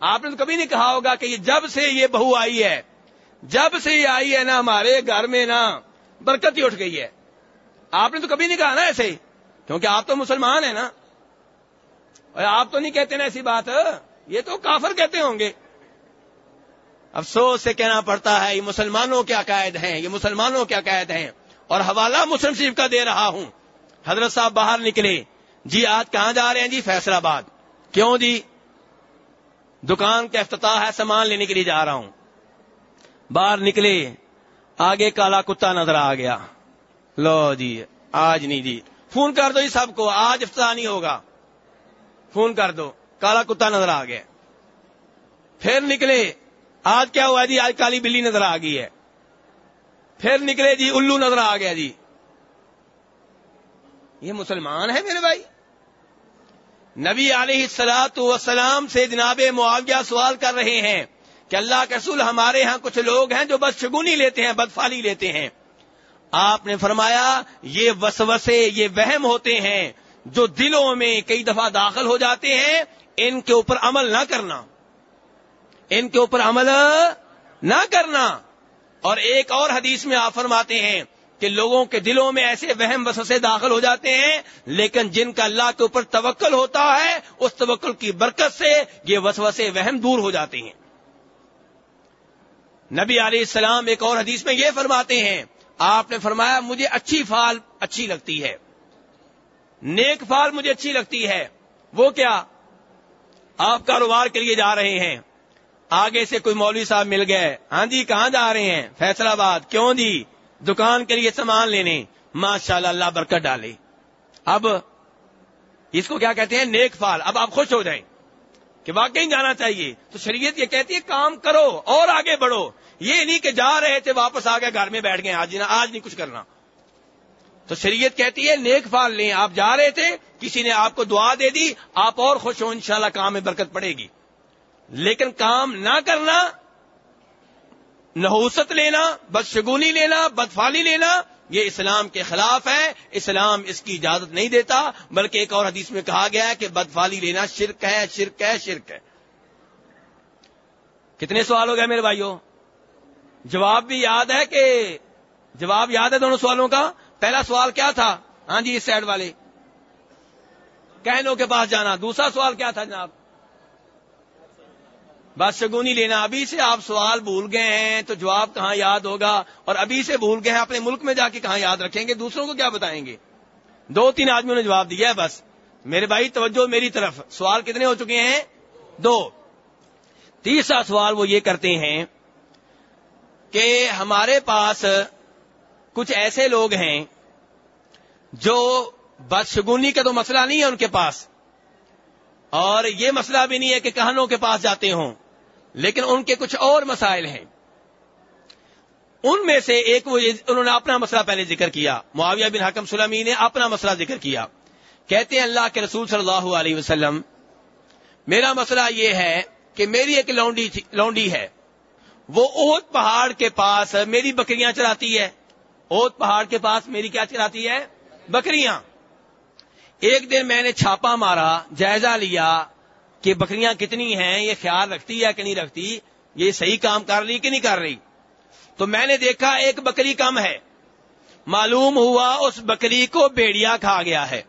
آپ نے تو کبھی نہیں کہا ہوگا کہ یہ جب سے یہ بہو آئی ہے، جب سے یہ آئی ہے نا، ہمارے گھر میں نا، برکت ہی اٹھ گئی ہے۔ آپ نے تو کبھی نہیں کہا نا ایسے ہی؟ کیونکہ آپ تو مسلمان ہیں نا۔ اور آپ تو نہیں کہتے نا ایسی بات۔ یہ تو کافر کہتے ہوں گے۔ افسوس سے کہنا پڑتا ہے، یہ مسلمانوں کے عقائد ہیں، یہ مسلمانوں کے عقائد ہیں۔ اور حوالہ مسلم شریف کا دے رہا ہوں۔ حضرت صاحب باہر نکلے۔ جی آج کہاں جا رہے ہیں جی؟ فیصلہ آباد۔ کیوں جی؟ دکان کا افتتاح ہے، سامان لینے کے لیے جا رہا ہوں۔ باہر نکلے، آگے کالا کتا نظر آ گیا۔ لو جی آج نہیں جی۔ فون کر دو جی سب کو، آج افطار نہیں ہوگا۔ فون کر دو۔ کالا کتا نظر آ گیا۔ پھر نکلے۔ آج کیا ہوا جی؟ آج کالی بلی نظر آ گئی ہے۔ پھر نکلے جی الو نظر آ گیا جی۔ یہ مسلمان ہے میرے بھائی؟ نبی علیہ السلاط وسلام سے جناب معاویہ سوال کر رہے ہیں کہ اللہ کے رسول ہمارے ہاں کچھ لوگ ہیں جو بس شگونی لیتے ہیں بدفالی لیتے ہیں۔ آپ نے فرمایا یہ وسوسے، یہ وہم ہوتے ہیں جو دلوں میں کئی دفعہ داخل ہو جاتے ہیں، ان کے اوپر عمل نہ کرنا۔ ان کے اوپر عمل نہ کرنا۔ اور ایک اور حدیث میں آپ فرماتے ہیں کہ لوگوں کے دلوں میں ایسے وہم، وسوسے داخل ہو جاتے ہیں، لیکن جن کا اللہ کے اوپر توکل ہوتا ہے، اس توکل کی برکت سے یہ وسوسے، وہم دور ہو جاتے ہیں۔ نبی علیہ السلام ایک اور حدیث میں یہ فرماتے ہیں آپ نے فرمایا مجھے اچھی فال اچھی لگتی ہے۔ نیک فال مجھے اچھی لگتی ہے۔ وہ کیا؟ آپ کاروبار کے لیے جا رہے ہیں۔ آگے سے کوئی مولوی صاحب مل گئے۔ ہاں جی کہاں جا رہے ہیں؟ فیصلہ آباد۔ کیوں جی؟ دکان کے لیے سامان لینے۔ ماشاء اللہ اللہ برکت ڈالے۔ اب اس کو کیا کہتے ہیں؟ نیک فال۔ اب آپ خوش ہو جائیں۔ کہ واقعی جانا چاہیے۔ تو شریعت یہ کہتی ہے، کام کرو اور آگے بڑھو۔ یہ نہیں کہ جا رہے تھے، واپس آ گئے، گھر میں بیٹھ گئے، آج آج نہیں کچھ کرنا۔ تو شریعت کہتی ہے، نیک فال لیں۔ آپ جا رہے تھے، کسی نے آپ کو دعا دے دی، آپ اور خوش ہو انشاءاللہ کام میں برکت پڑے گی۔ لیکن کام نہ کرنا، نحوست لینا، بدشگونی لینا، بدفالی لینا یہ اسلام کے خلاف ہے، اسلام اس کی اجازت نہیں دیتا، بلکہ ایک اور حدیث میں کہا گیا ہے کہ بدفالی لینا شرک ہے شرک ہے شرک ہے۔ کتنے سوال ہو گئے میرے بھائیوں؟ جواب بھی یاد ہے کہ جواب یاد ہے دونوں سوالوں کا؟ پہلا سوال کیا تھا؟ ہاں جی اس سائڈ والے۔ کہنوں کے پاس جانا۔ دوسرا سوال کیا تھا جناب؟ بس شگونی لینا، ابھی سے آپ سوال بھول گئے ہیں تو جواب کہاں یاد ہوگا؟ اور ابھی سے بھول گئے ہیں، اپنے ملک میں جا کے کہاں یاد رکھیں گے؟ دوسروں کو کیا بتائیں گے؟ دو تین آدمیوں نے جواب دیا ہے، بس۔ میرے بھائی، توجہ میری طرف۔ سوال کتنے ہو چکے ہیں؟ دو۔ تیسرا سوال وہ یہ کرتے ہیں کہ ہمارے پاس کچھ ایسے لوگ ہیں جو بدشگونی کا تو مسئلہ نہیں ہے ان کے پاس، اور یہ مسئلہ بھی نہیں ہے کہ کہانوں کے پاس جاتے ہوں۔ لیکن ان کے کچھ اور مسائل ہیں۔ ان میں سے ایک وہ انہوں نے اپنا مسئلہ پہلے ذکر کیا۔ معاویہ بن حکم سلمی نے اپنا مسئلہ ذکر کیا۔ کہتے ہیں اللہ کے رسول صلی اللہ علیہ وسلم، میرا مسئلہ یہ ہے کہ میری ایک لونڈی لونڈی ہے۔ وہ اوت پہاڑ کے پاس میری بکریاں چلاتی ہے۔ اوت پہاڑ کے پاس میری کیا چلاتی ہے؟ بکریاں۔ ایک دن میں نے چھاپا مارا، جائزہ لیا۔ کہ بکریاں کتنی ہیں، یہ خیال رکھتی ہے کہ نہیں رکھتی؟ یہ صحیح کام کر رہی کہ نہیں کر رہی؟ تو میں نے دیکھا ایک بکری کم ہے۔ معلوم ہوا اس بکری کو بیڑیا کھا گیا ہے۔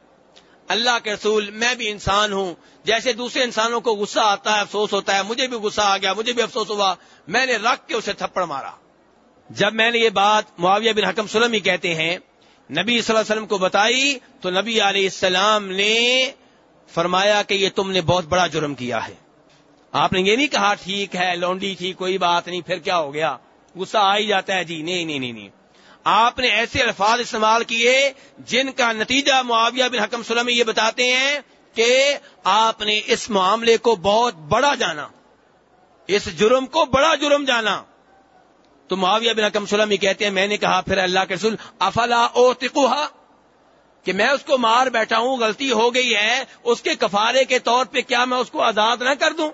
اللہ کے رسول، میں بھی انسان ہوں۔ جیسے دوسرے انسانوں کو غصہ آتا ہے، افسوس ہوتا ہے، مجھے بھی غصہ آ گیا، مجھے بھی افسوس ہوا۔ میں نے رکھ کے اسے تھپڑ مارا۔ جب میں نے یہ بات معاویہ بن حکم سلم ہی کہتے ہیں، نبی صلی اللہ علیہ وسلم کو بتائی تو نبی علیہ السلام نے فرمایا کہ یہ تم نے بہت بڑا جرم کیا ہے۔ آپ نے یہ نہیں کہا ٹھیک ہے، لونڈی تھی، کوئی بات نہیں، پھر کیا ہو گیا؟ غصہ آ ہی جاتا ہے۔ جی نہیں نہیں نہیں نہیں۔ آپ نے ایسے الفاظ استعمال کیے جن کا نتیجہ معاویہ بن حکم سلم یہ بتاتے ہیں کہ آپ نے اس معاملے کو بہت بڑا جانا، اس جرم کو بڑا جرم جانا۔ تو معاویہ بن حکم سلم کہتے ہیں، میں نے کہا پھر اللہ کے رسول، افلا او تکوہا کہ میں اس کو مار بیٹھا ہوں، غلطی ہو گئی ہے، اس کے کفارے کے طور پہ کیا میں اس کو آزاد نہ کر دوں؟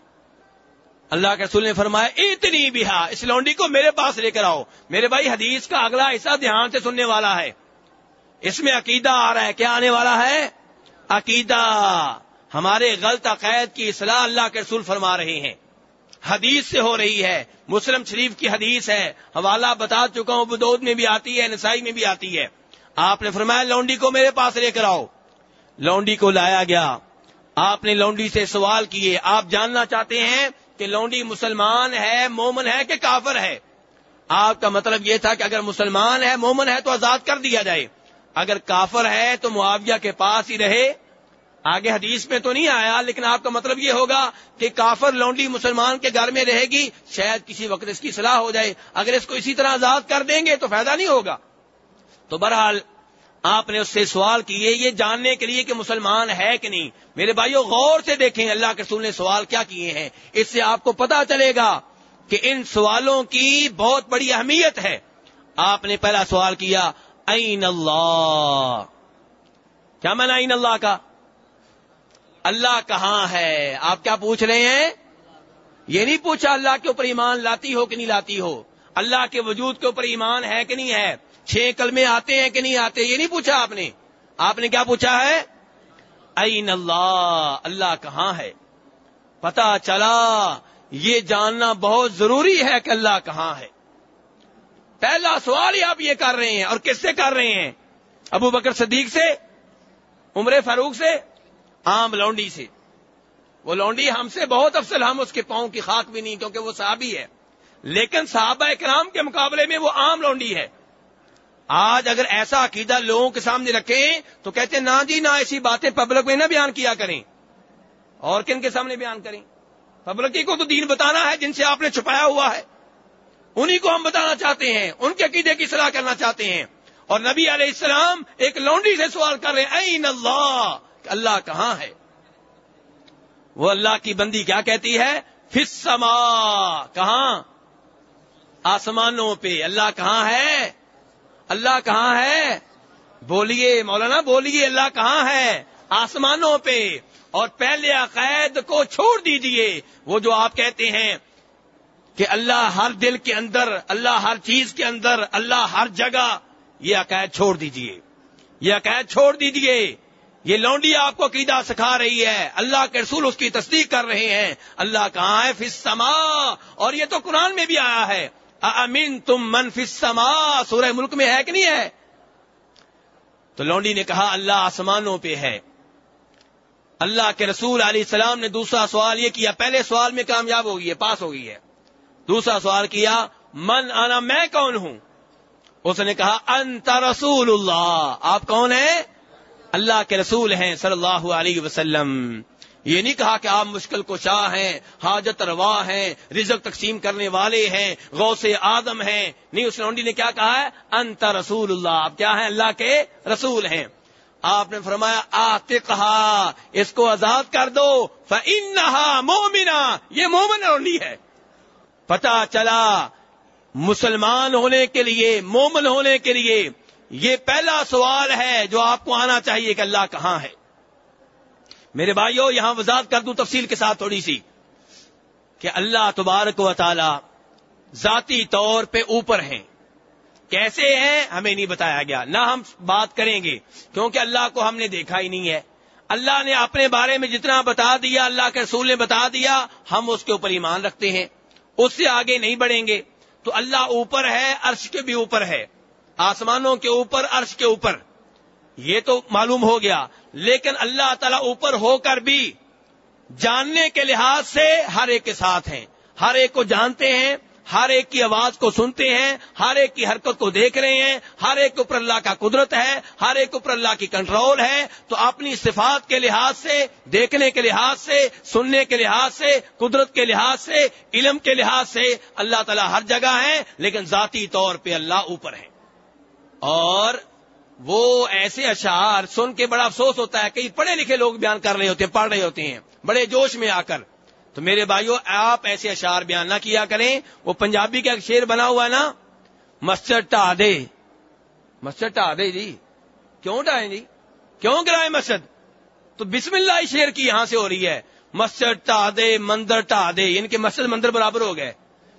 اللہ کے رسول نے فرمایا، اتنی بھی اس لونڈی کو میرے پاس لے کر آؤ۔ میرے بھائی، حدیث کا اگلا حصہ دھیان سے سننے والا ہے۔ اس میں عقیدہ آ رہا ہے، کیا آنے والا ہے؟ عقیدہ، ہمارے غلط عقائد کی اصلاح اللہ کے رسول فرما رہے ہیں۔ حدیث سے ہو رہی ہے، مسلم شریف کی حدیث ہے۔ حوالہ بتا چکا ہوں، بدود میں بھی آتی ہے، نسائی میں بھی آتی ہے۔ آپ نے فرمایا لونڈی کو میرے پاس لے کر آؤ۔ لونڈی کو لایا گیا۔ آپ نے لونڈی سے سوال کیے۔ آپ جاننا چاہتے ہیں کہ لونڈی مسلمان ہے، مومن ہے کہ کافر ہے؟ آپ کا مطلب یہ تھا کہ اگر مسلمان ہے، مومن ہے تو آزاد کر دیا جائے۔ اگر کافر ہے تو معاویہ کے پاس ہی رہے۔ آگے حدیث میں تو نہیں آیا، لیکن آپ کا مطلب یہ ہوگا کہ کافر لونڈی مسلمان کے گھر میں رہے گی، شاید کسی وقت اس کی صلاح ہو جائے۔ اگر اس کو اسی طرح آزاد کر دیں گے تو فائدہ نہیں ہوگا۔ تو بہرحال آپ نے اس سے سوال کیے، یہ جاننے کے لیے کہ مسلمان ہے کہ نہیں؟ میرے بھائیوں غور سے دیکھیں اللہ کے رسول نے سوال کیا کیے ہیں۔ اس سے آپ کو پتا چلے گا کہ ان سوالوں کی بہت بڑی اہمیت ہے۔ آپ نے پہلا سوال کیا، این اللہ؟ کیا میں این اللہ کا؟ اللہ کہاں ہے؟ آپ کیا پوچھ رہے ہیں؟ یہ نہیں پوچھا اللہ کے اوپر ایمان لاتی ہو کہ نہیں لاتی ہو۔ اللہ کے وجود کے اوپر ایمان ہے کہ نہیں ہے؟ چھ کلمے آتے ہیں کہ نہیں آتے؟ یہ نہیں پوچھا آپ نے۔ آپ نے کیا پوچھا ہے؟ این اللہ اللہ کہاں ہے؟ پتا چلا، یہ جاننا بہت ضروری ہے کہ اللہ کہاں ہے۔ پہلا سوال ہی آپ یہ کر رہے ہیں، اور کس سے کر رہے ہیں؟ ابو بکر صدیق سے، عمر فاروق سے، عام لونڈی سے۔ وہ لونڈی ہم سے بہت افسل ہم اس کے پاؤں کی خاک بھی نہیں کیونکہ وہ صحابی ہے۔ لیکن صحابہ کرام کے مقابلے میں وہ عام لونڈی ہے۔ آج اگر ایسا عقیدہ لوگوں کے سامنے رکھیں تو کہتے ہیں، نہ جی نہ ایسی باتیں پبلک میں نہ بیان کیا کریں۔ اور کن کے سامنے بیان کریں؟ پبلک کو تو دین بتانا ہے، جن سے آپ نے چھپایا ہوا ہے۔ انہی کو ہم بتانا چاہتے ہیں، ان کے عقیدے کی صلاح کرنا چاہتے ہیں۔ اور نبی علیہ السلام ایک لونڈی سے سوال کر رہے ہیں، این اللہ؟ اللہ کہاں ہے؟ وہ اللہ کی بندی کیا کہتی ہے؟ فسما کہاں؟ آسمانوں پہ۔ اللہ کہاں ہے؟ اللہ کہاں ہے؟ بولیے، مولانا، بولیے، اللہ کہاں ہے؟ آسمانوں پہ۔ اور پہلے عقائد کو چھوڑ دیجیے۔ وہ جو آپ کہتے ہیں کہ اللہ ہر دل کے اندر، اللہ ہر چیز کے اندر، اللہ ہر جگہ، یہ عقائد چھوڑ دیجیے۔ یہ عقائد چھوڑ دیجیے۔ یہ لونڈی آپ کو قیدا سکھا رہی ہے۔ اللہ کے رسول اس کی تصدیق کر رہے ہیں۔ اللہ کہاں ہے؟ فس سما اور یہ تو قرآن میں بھی آیا ہے۔ امین تم من فس سما سورہ ملک میں ہے کہ نہیں ہے؟ تو لونڈی نے کہا، اللہ آسمانوں پہ ہے۔ اللہ کے رسول علیہ السلام نے دوسرا سوال یہ کیا، پہلے سوال میں کامیاب ہو گئی ہے، پاس ہو گئی ہے۔ دوسرا سوال کیا، من آنا میں کون ہوں؟ اس نے کہا، انت رسول اللہ۔ آپ کون ہیں؟ اللہ کے رسول ہیں، صلی اللہ علیہ وسلم۔ یہ نہیں کہا کہ آپ مشکل کو شاہ ہیں، حاجت روا ہیں، رزق تقسیم کرنے والے ہیں، غوث آدم ہیں۔ نہیں، اس لونڈی نے کیا کہا ہے؟ انت رسول اللہ۔ آپ کیا ہیں؟ اللہ کے رسول ہیں۔ آپ نے فرمایا، آتقہا، اس کو آزاد کر دو۔ فَإِنَّهَا مُؤْمِنَا یہ مومن لونڈی ہے۔ پتا چلا، مسلمان ہونے کے لیے، مومن ہونے کے لیے یہ پہلا سوال ہے جو آپ کو آنا چاہیے کہ اللہ کہاں ہے۔ میرے بھائیوں یہاں وضاحت کر دوں تفصیل کے ساتھ تھوڑی سی کہ اللہ تبارک و تعالی ذاتی طور پہ اوپر ہیں۔ کیسے ہیں ہمیں نہیں بتایا گیا۔ نہ ہم بات کریں گے، کیونکہ اللہ کو ہم نے دیکھا ہی نہیں ہے۔ اللہ نے اپنے بارے میں جتنا بتا دیا، اللہ کے رسول نے بتا دیا، ہم اس کے اوپر ایمان رکھتے ہیں۔ اس سے آگے نہیں بڑھیں گے۔ تو اللہ اوپر ہے، عرش کے بھی اوپر ہے۔ آسمانوں کے اوپر، عرش کے اوپر۔ یہ تو معلوم ہو گیا، لیکن اللہ تعالیٰ اوپر ہو کر بھی جاننے کے لحاظ سے ہر ایک کے ساتھ ہیں۔ ہر ایک کو جانتے ہیں، ہر ایک کی آواز کو سنتے ہیں، ہر ایک کی حرکت کو دیکھ رہے ہیں۔ ہر ایک اوپر اللہ کا قدرت ہے، ہر ایک اوپر اللہ کی کنٹرول ہے۔ تو اپنی صفات کے لحاظ سے، دیکھنے کے لحاظ سے، سننے کے لحاظ سے، قدرت کے لحاظ سے، علم کے لحاظ سے اللہ تعالیٰ ہر جگہ ہے لیکن ذاتی طور پہ اللہ اوپر ہے اور وہ ایسے اشعار سن کے بڑا افسوس ہوتا ہے کئی پڑھے لکھے لوگ بیان کر رہے ہوتے ہیں، پڑھ رہے ہوتے ہیں۔ بڑے جوش میں آ کر۔ تو میرے بھائیوں آپ ایسے اشعار بیان نہ کیا کریں۔ وہ پنجابی کا ایک شیر بنا ہوا ہے نا۔ مسجد ٹا دے مسجد ٹا دے جی۔ کیوں ٹائیں جی؟ کیوں گرائے مسجد؟ تو بسم اللہ شیر کی یہاں سے ہو رہی ہے۔ مسجد ٹا دے مندر ٹا دے ان یعنی کے مسجد مندر برابر ہو گئے۔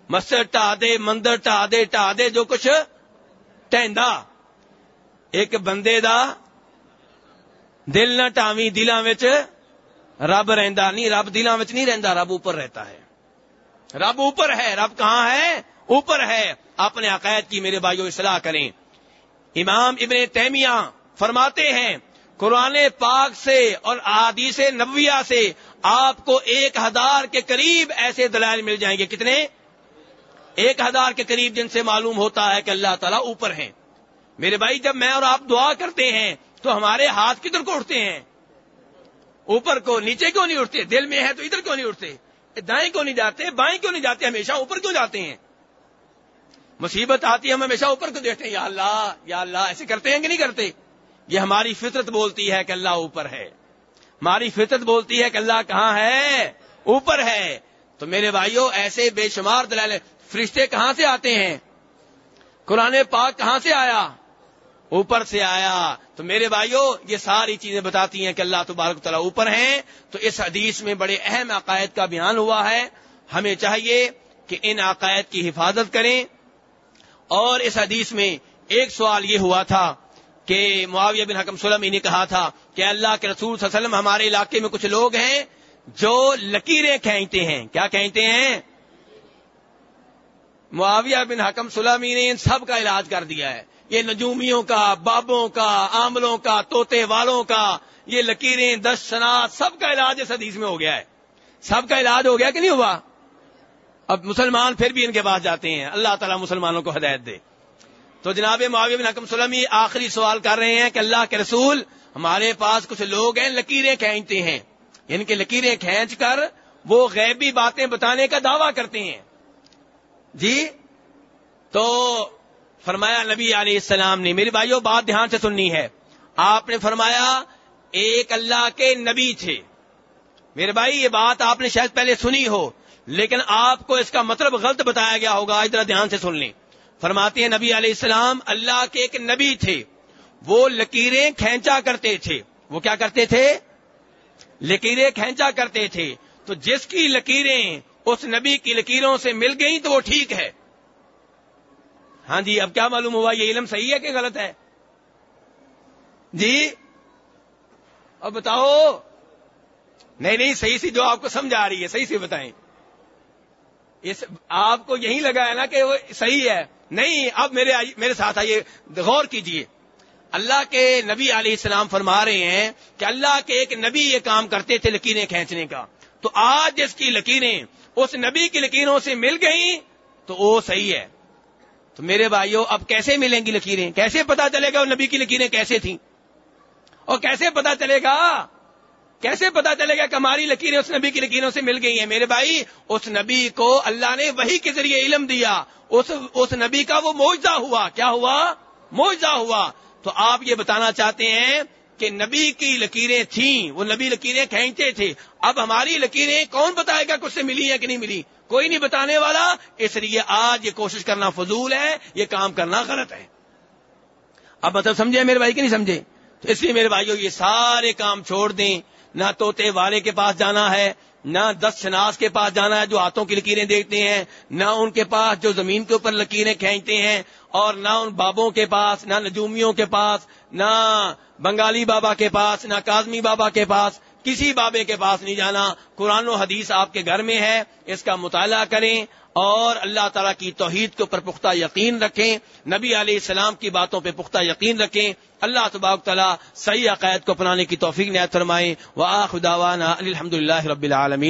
مسجد ٹا دے مندر ٹا دے ٹا دے جو کچھ ٹہندا ایک بندے دا دل نہ ٹاوی دلوں رب رہندا نہیں، رب دلوں میں نہیں رہندا، رب اوپر رہتا ہے۔ رب اوپر ہے، رب کہاں ہے؟ اوپر ہے۔ اپنے عقائد کی میرے بھائیوں اصلاح کریں۔ امام ابن تیمیہ فرماتے ہیں، قرآن پاک سے اور احادیث نبویہ سے آپ کو ایک ہزار کے قریب ایسے دلائل مل جائیں گے۔ کتنے؟ ایک ہزار کے قریب جن سے معلوم ہوتا ہے کہ اللہ تعالیٰ اوپر ہیں۔ میرے بھائی، جب میں اور آپ دعا کرتے ہیں تو ہمارے ہاتھ کدھر کو اٹھتے ہیں؟ اوپر کو، نیچے کیوں نہیں اٹھتے؟ دل میں ہے تو ادھر کیوں نہیں اٹھتے؟ دائیں کیوں نہیں جاتے؟ بائیں کیوں نہیں جاتے؟ ہمیشہ اوپر کیوں جاتے ہیں؟ مصیبت آتی ہے، ہم ہمیشہ اوپر کو دیکھتے ہیں، یا اللہ یا اللہ، ایسے کرتے ہیں کہ نہیں کرتے؟ یہ ہماری فطرت بولتی ہے کہ اللہ اوپر ہے۔ ہماری فطرت بولتی ہے کہ اللہ کہاں ہے؟ اوپر ہے۔ تو میرے بھائیوں ایسے بے شمار دلائل فرشتے کہاں سے آتے ہیں؟ قرآن پاک کہاں سے آیا؟ اوپر سے آیا۔ تو میرے بھائیوں یہ ساری چیزیں بتاتی ہیں کہ اللہ تبارک تعالیٰ اوپر ہیں۔ تو اس حدیث میں بڑے اہم عقائد کا بیان ہوا ہے۔ ہمیں چاہیے کہ ان عقائد کی حفاظت کریں۔ اور اس حدیث میں ایک سوال یہ ہوا تھا کہ معاویہ بن حکم سلم نے کہا تھا کہ اللہ کے رسول صلی اللہ علیہ وسلم ہمارے علاقے میں کچھ لوگ ہیں جو لکیریں کھینچتے ہیں۔ کیا کہتے ہیں؟ معاویہ بن حکم سلمی نے ان سب کا علاج کر دیا ہے۔ یہ نجومیوں کا، بابوں کا، آملوں کا توتے والوں کا، یہ لکیریں، دس شناخت سب کا علاج اس حدیث میں ہو گیا ہے۔ سب کا علاج ہو گیا کہ نہیں ہوا؟ اب مسلمان پھر بھی ان کے پاس جاتے ہیں۔ اللہ تعالیٰ مسلمانوں کو ہدایت دے۔ تو جناب معاویہ بن حکم سلم یہ آخری سوال کر رہے ہیں کہ اللہ کے رسول ہمارے پاس کچھ لوگ ہیں، لکیریں کھینچتے ہیں۔ ان یعنی کے لکیریں کھینچ کر وہ غیبی باتیں بتانے کا دعویٰ کرتے ہیں۔ جی تو فرمایا، نبی علیہ السلام نے میری بھائیوں بات دھیان سے سننی ہے۔ آپ نے فرمایا، ایک اللہ کے نبی تھے۔ میرے بھائی، یہ بات آپ نے شاید پہلے سنی ہو، لیکن آپ کو اس کا مطلب غلط بتایا گیا ہوگا، ادھر دھیان سے سن لیں۔ فرماتے ہیں، نبی علیہ السلام اللہ کے ایک نبی تھے۔ وہ لکیریں کھینچا کرتے تھے۔ وہ کیا کرتے تھے؟ لکیریں کھینچا کرتے تھے۔ تو جس کی لکیریں اس نبی کی لکیروں سے مل گئی تو وہ ٹھیک ہے۔ ہاں جی اب کیا معلوم ہوا؟ یہ علم صحیح ہے کہ غلط ہے؟ جی اب بتاؤ۔ نہیں نہیں، صحیح سی جو آپ کو سمجھ آ رہی ہے، صحیح سے بتائیں۔ اس، آپ کو یہی لگا ہے نا کہ وہ صحیح ہے۔ نہیں، اب میرے میرے ساتھ آئیے، غور کیجیے اللہ کے نبی علیہ السلام فرما رہے ہیں کہ اللہ کے ایک نبی یہ کام کرتے تھے لکیریں کھینچنے کا۔ تو آج جس کی لکیریں، اس نبی کی لکیروں سے مل گئی تو وہ صحیح ہے۔ تو میرے بھائیوں اب کیسے ملیں گی لکیریں؟ کیسے پتا چلے گا وہ نبی کی لکیریں کیسے تھیں؟ اور کیسے پتا چلے گا؟ کیسے پتا چلے گا کہ ہماری لکیریں اس نبی کی لکیروں سے مل گئی ہیں؟ میرے بھائی، اس نبی کو اللہ نے وہی کے ذریعے علم دیا۔ اس اس نبی کا وہ موجہ ہوا۔ کیا ہوا؟ موجہ ہوا۔ تو آپ یہ بتانا چاہتے ہیں کہ نبی کی لکیریں تھیں، وہ نبی لکیریں کھینچتے تھے۔ اب ہماری لکیریں کون بتائے گا کچھ سے ملی ہیں کہ نہیں ملی؟ کوئی نہیں بتانے والا، اس لیے آج یہ کوشش کرنا فضول ہے، یہ کام کرنا غلط ہے۔ اب مطلب سمجھے میرے بھائی کہ نہیں سمجھے؟ تو اس لیے میرے بھائیوں یہ سارے کام چھوڑ دیں۔ نہ توتے والے کے پاس جانا ہے، نہ دس شناس کے پاس جانا ہے جو ہاتھوں کی لکیریں دیکھتے ہیں، نہ ان کے پاس جو زمین کے اوپر لکیریں کھینچتے ہیں۔ اور نہ ان بابوں کے پاس، نہ نجومیوں کے پاس، نہ بنگالی بابا کے پاس، نہ کازمی بابا کے پاس، کسی بابے کے پاس نہیں جانا۔ قرآن و حدیث آپ کے گھر میں ہے، اس کا مطالعہ کریں اور اللہ تعالیٰ کی توحید کے اوپر پختہ یقین رکھیں۔ نبی علیہ السلام کی باتوں پہ پختہ یقین رکھیں۔ اللہ تبارک تعالیٰ صحیح عقائد کو اپنانے کی توفیق نہایت فرمائیں۔ وہ خداوانہ الحمد اللہ رب العالمین۔